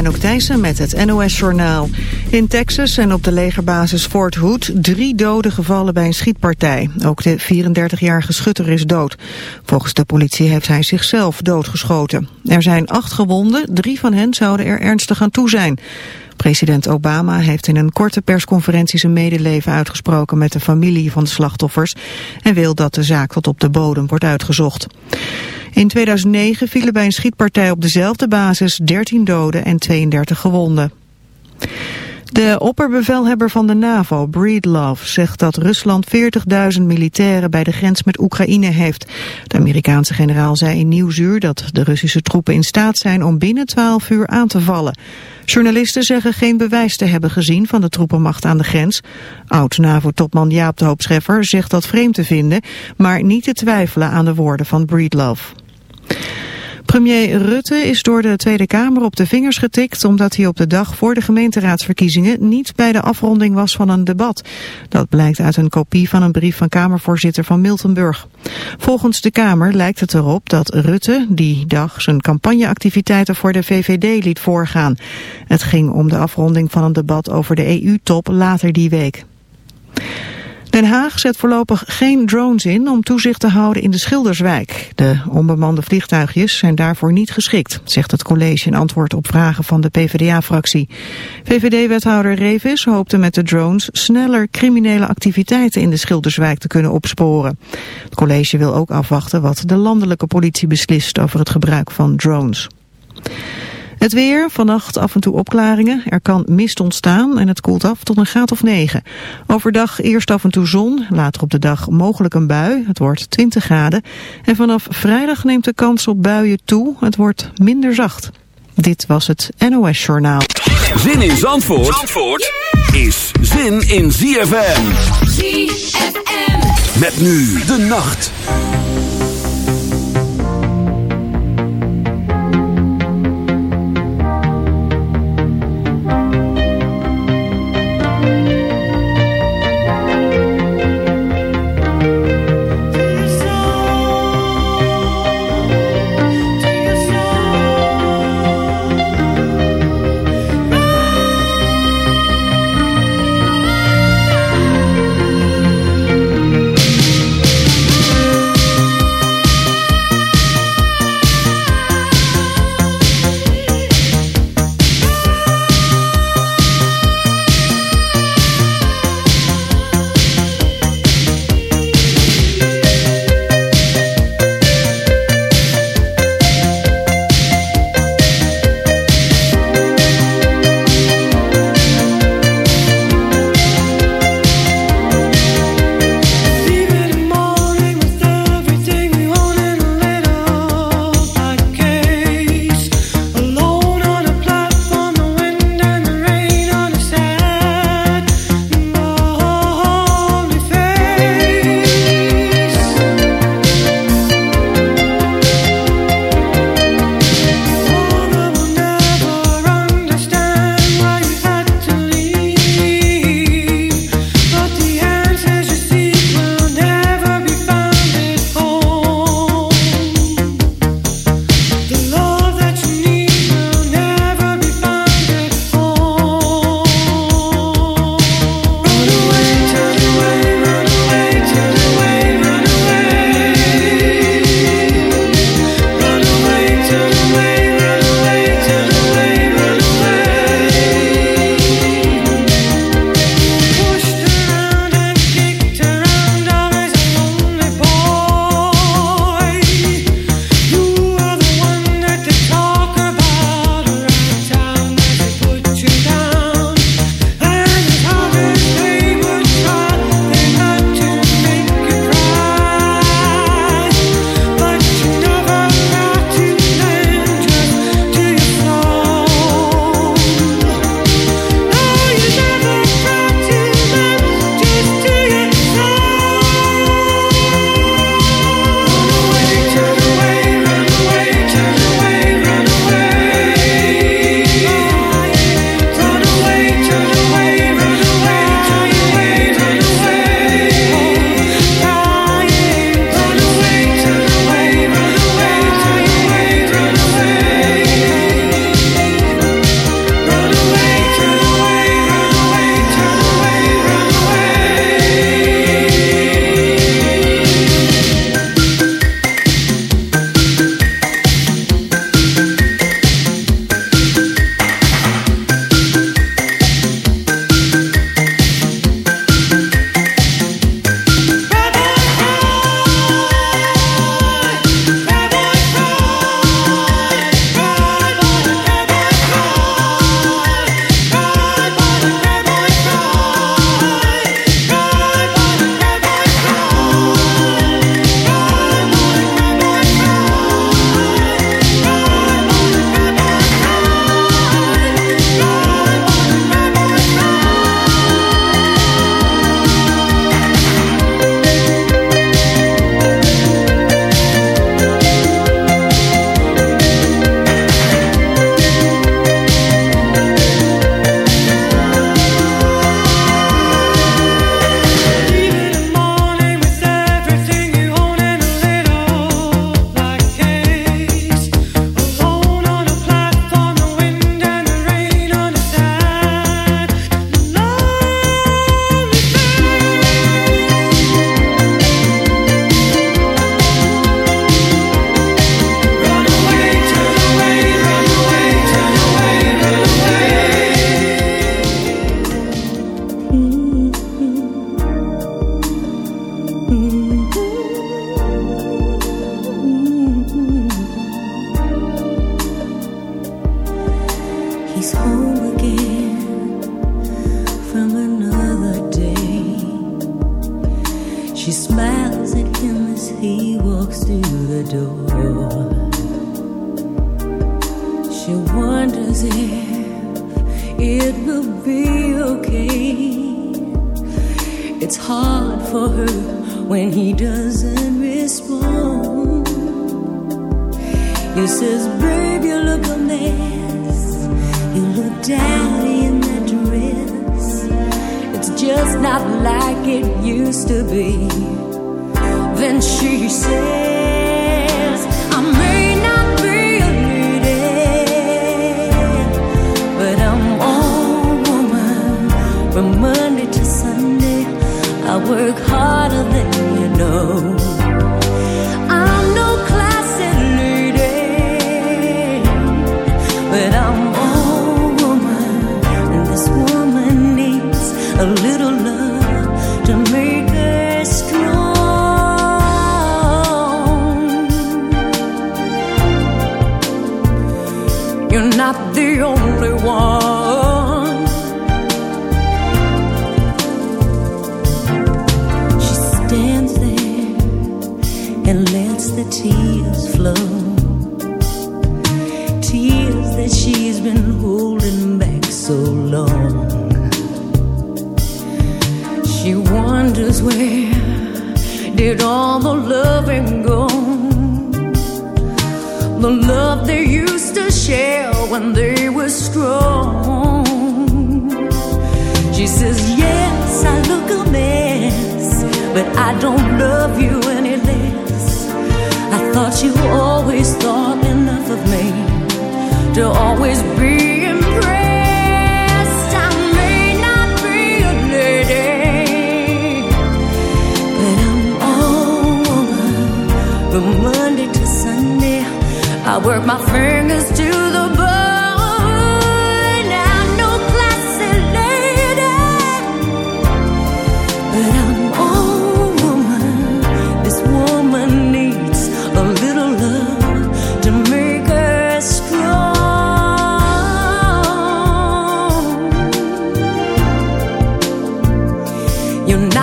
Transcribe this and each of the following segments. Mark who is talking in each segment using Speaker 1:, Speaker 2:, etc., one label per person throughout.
Speaker 1: Anouk Thijssen met het NOS-journaal. In Texas en op de legerbasis Fort Hood drie doden gevallen bij een schietpartij. Ook de 34-jarige schutter is dood. Volgens de politie heeft hij zichzelf doodgeschoten. Er zijn acht gewonden, drie van hen zouden er ernstig aan toe zijn. President Obama heeft in een korte persconferentie zijn medeleven uitgesproken met de familie van de slachtoffers en wil dat de zaak tot op de bodem wordt uitgezocht. In 2009 vielen bij een schietpartij op dezelfde basis 13 doden en 32 gewonden. De opperbevelhebber van de NAVO, Breedlove, zegt dat Rusland 40.000 militairen bij de grens met Oekraïne heeft. De Amerikaanse generaal zei in Nieuwsuur dat de Russische troepen in staat zijn om binnen 12 uur aan te vallen. Journalisten zeggen geen bewijs te hebben gezien van de troepenmacht aan de grens. Oud-NAVO-topman Jaap de Hoop Scheffer zegt dat vreemd te vinden, maar niet te twijfelen aan de woorden van Breedlove. Premier Rutte is door de Tweede Kamer op de vingers getikt omdat hij op de dag voor de gemeenteraadsverkiezingen niet bij de afronding was van een debat. Dat blijkt uit een kopie van een brief van Kamervoorzitter van Miltenburg. Volgens de Kamer lijkt het erop dat Rutte die dag zijn campagneactiviteiten voor de VVD liet voorgaan. Het ging om de afronding van een debat over de EU-top later die week. Den Haag zet voorlopig geen drones in om toezicht te houden in de Schilderswijk. De onbemande vliegtuigjes zijn daarvoor niet geschikt, zegt het college in antwoord op vragen van de PvdA-fractie. VVD-wethouder Revis hoopte met de drones sneller criminele activiteiten in de Schilderswijk te kunnen opsporen. Het college wil ook afwachten wat de landelijke politie beslist over het gebruik van drones. Het weer, vannacht af en toe opklaringen. Er kan mist ontstaan en het koelt af tot een graad of 9. Overdag eerst af en toe zon, later op de dag mogelijk een bui. Het wordt 20 graden. En vanaf vrijdag neemt de kans op buien toe. Het wordt minder zacht. Dit was het NOS Journaal.
Speaker 2: Zin in Zandvoort, Zandvoort is zin in ZFM. ZFM. Met nu de nacht.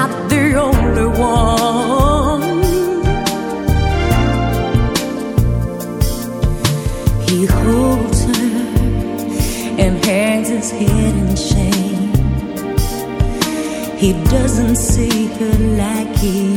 Speaker 3: not the only one. He holds her and hangs his head in shame. He doesn't see her like he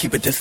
Speaker 3: Keep it this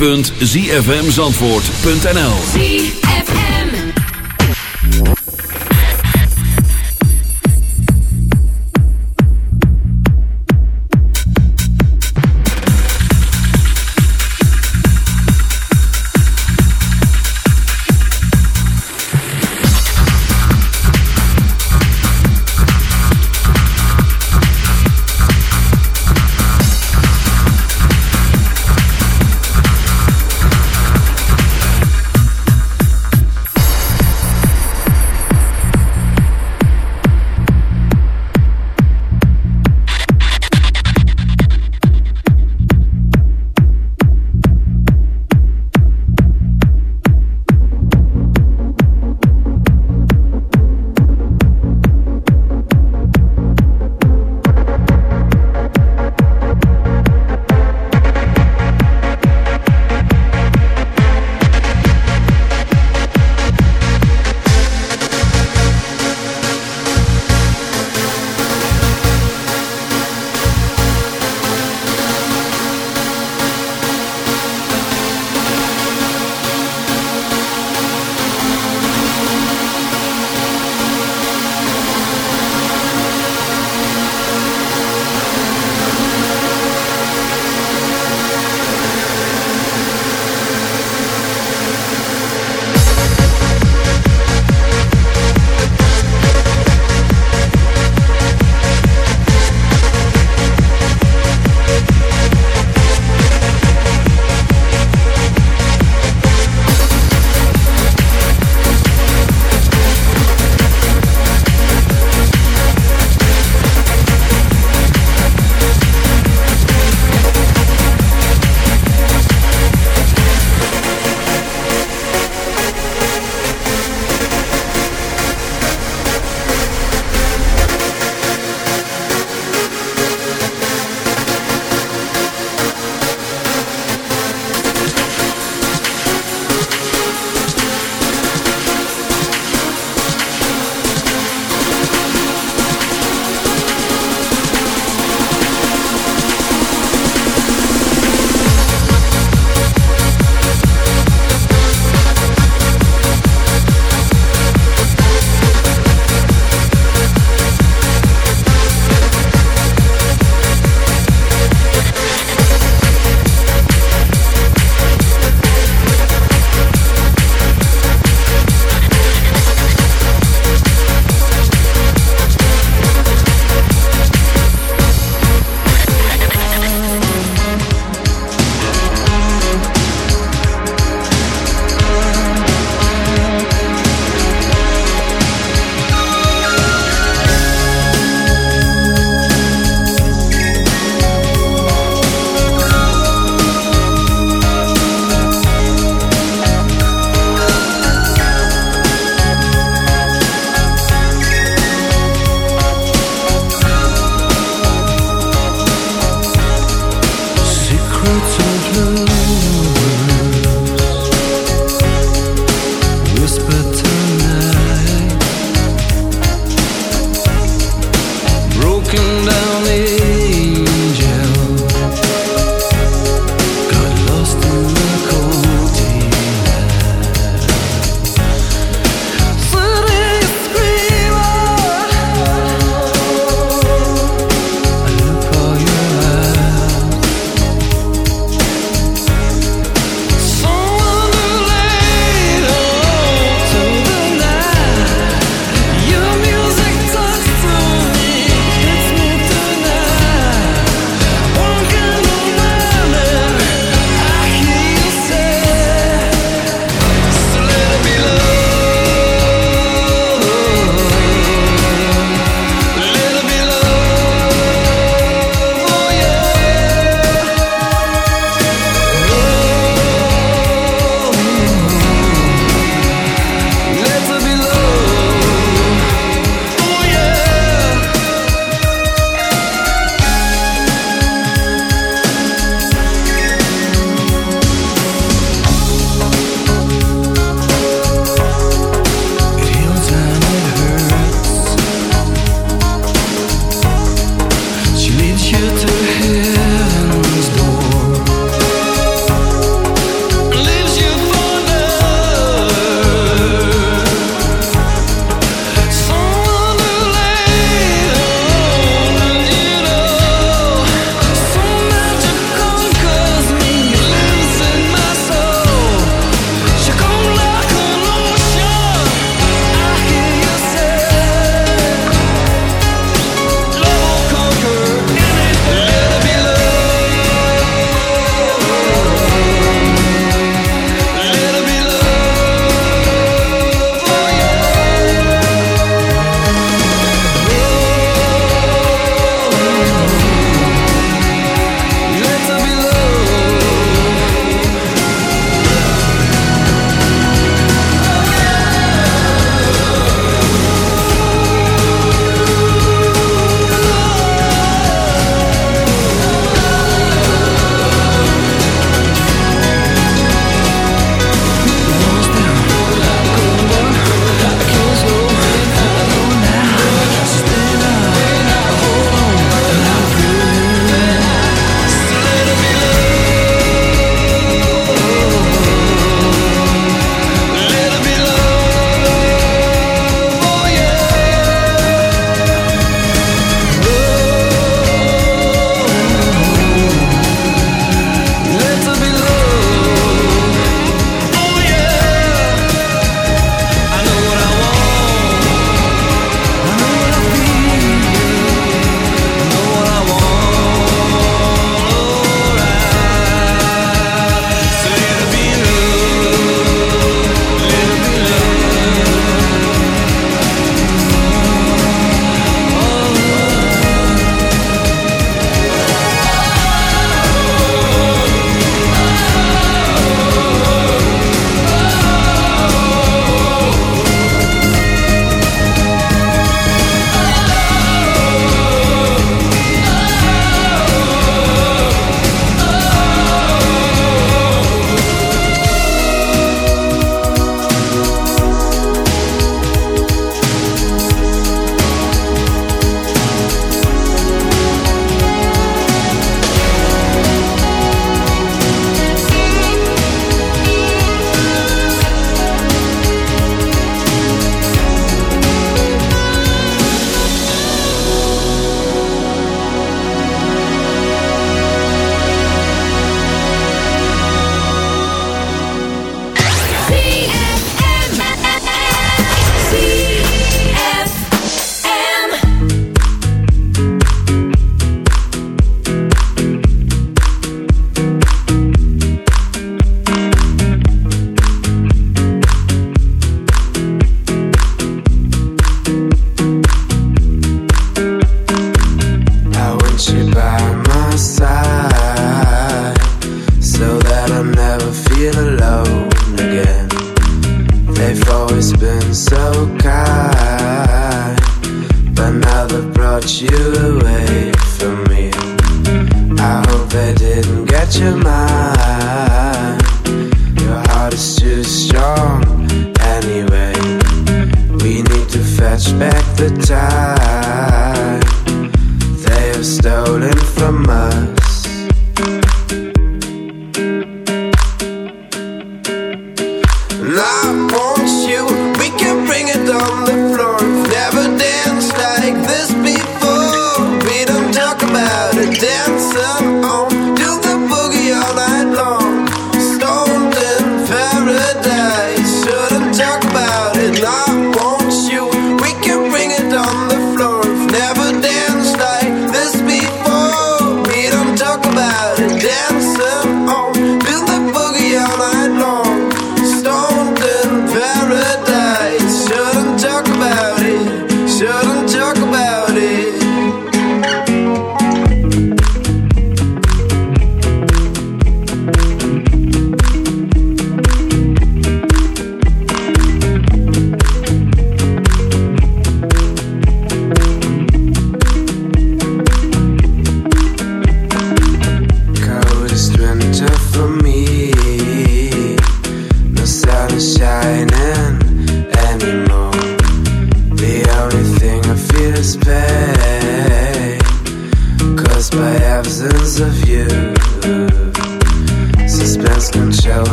Speaker 3: www.zfmzandvoort.nl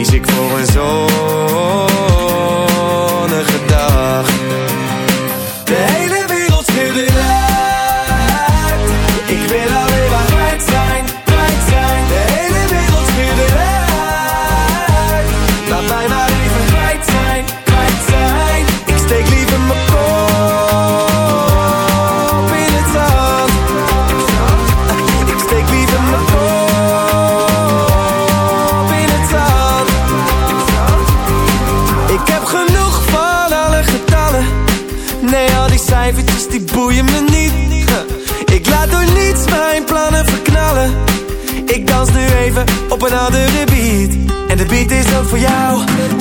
Speaker 3: kies ik voor een zonnige dag. Jou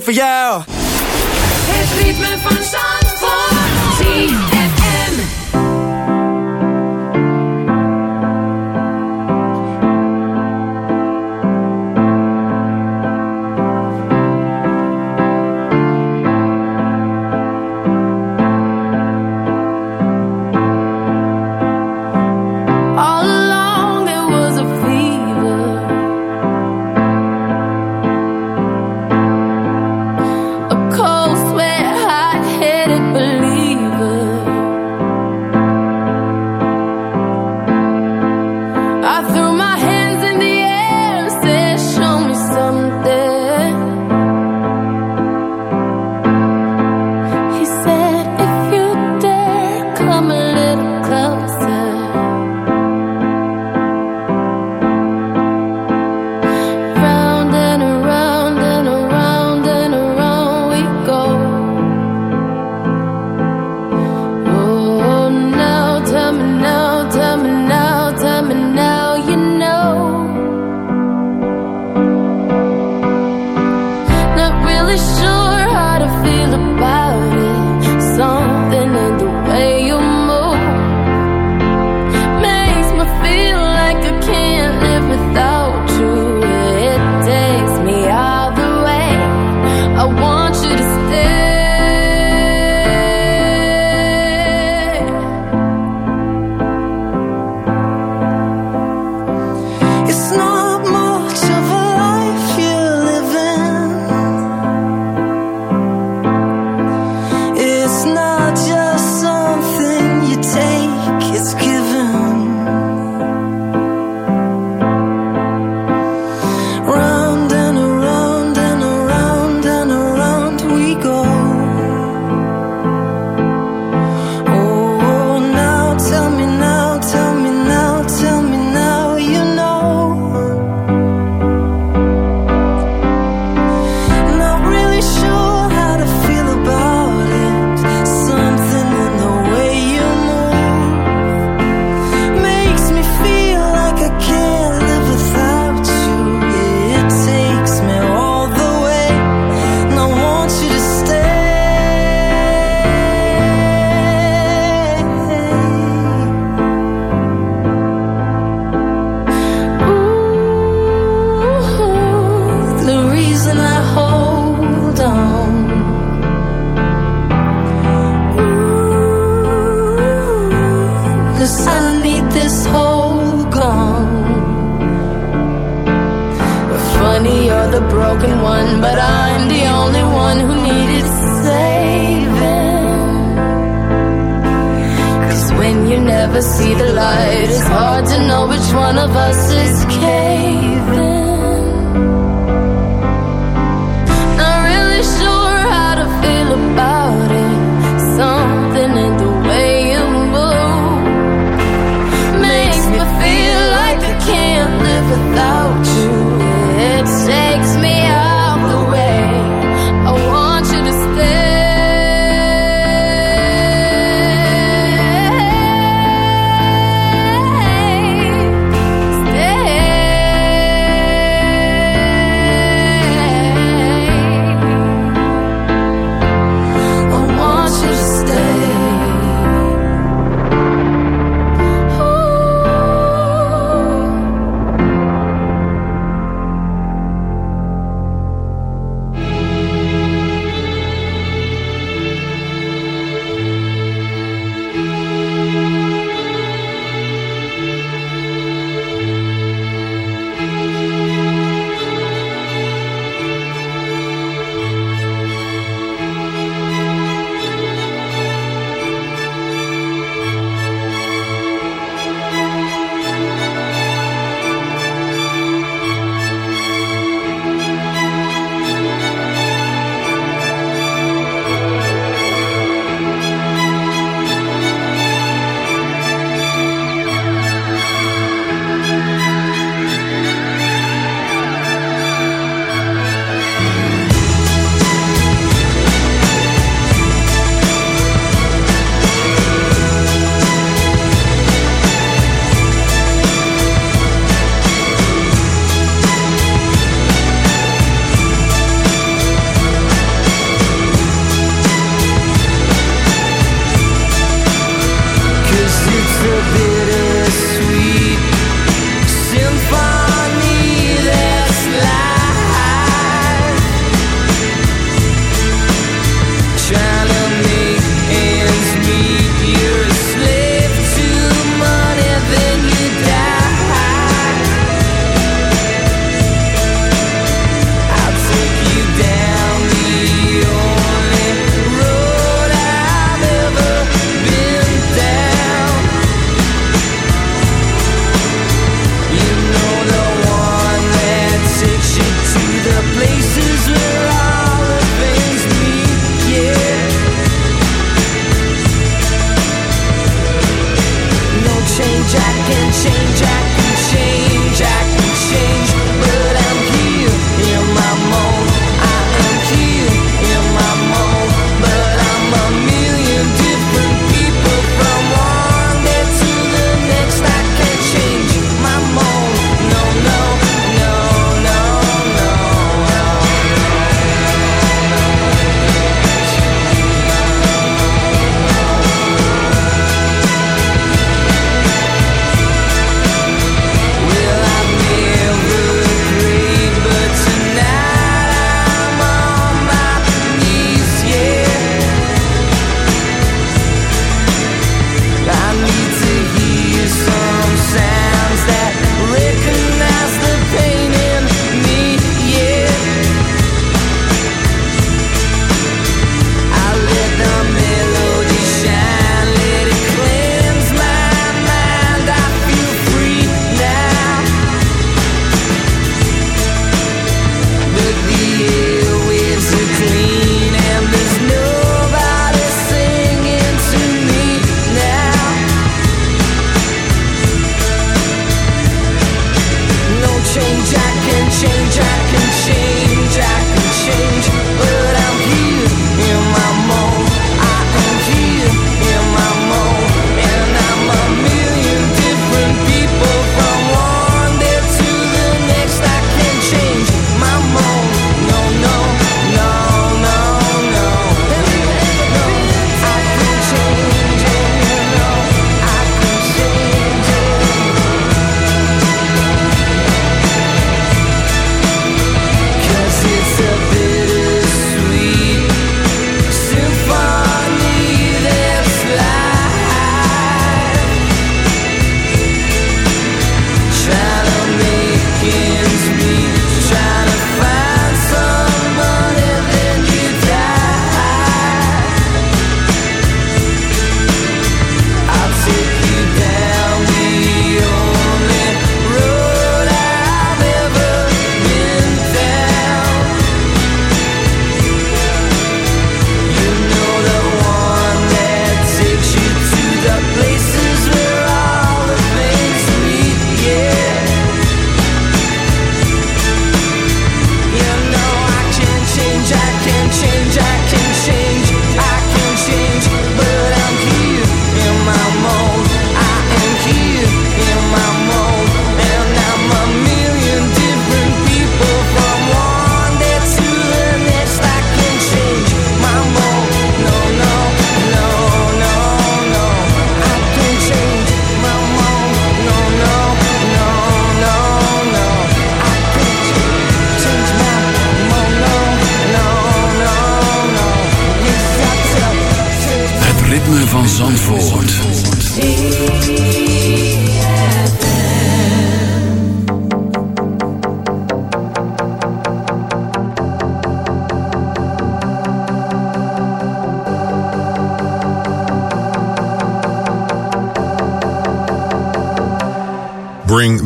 Speaker 3: voor jou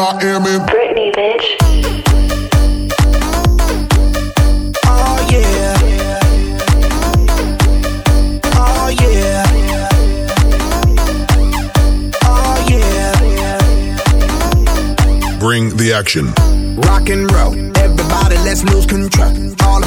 Speaker 4: I Am in
Speaker 5: Britney, bitch.
Speaker 6: Oh yeah. Oh yeah. Oh yeah.
Speaker 4: Bring the action.
Speaker 6: Rock and roll. Everybody, let's lose control. All the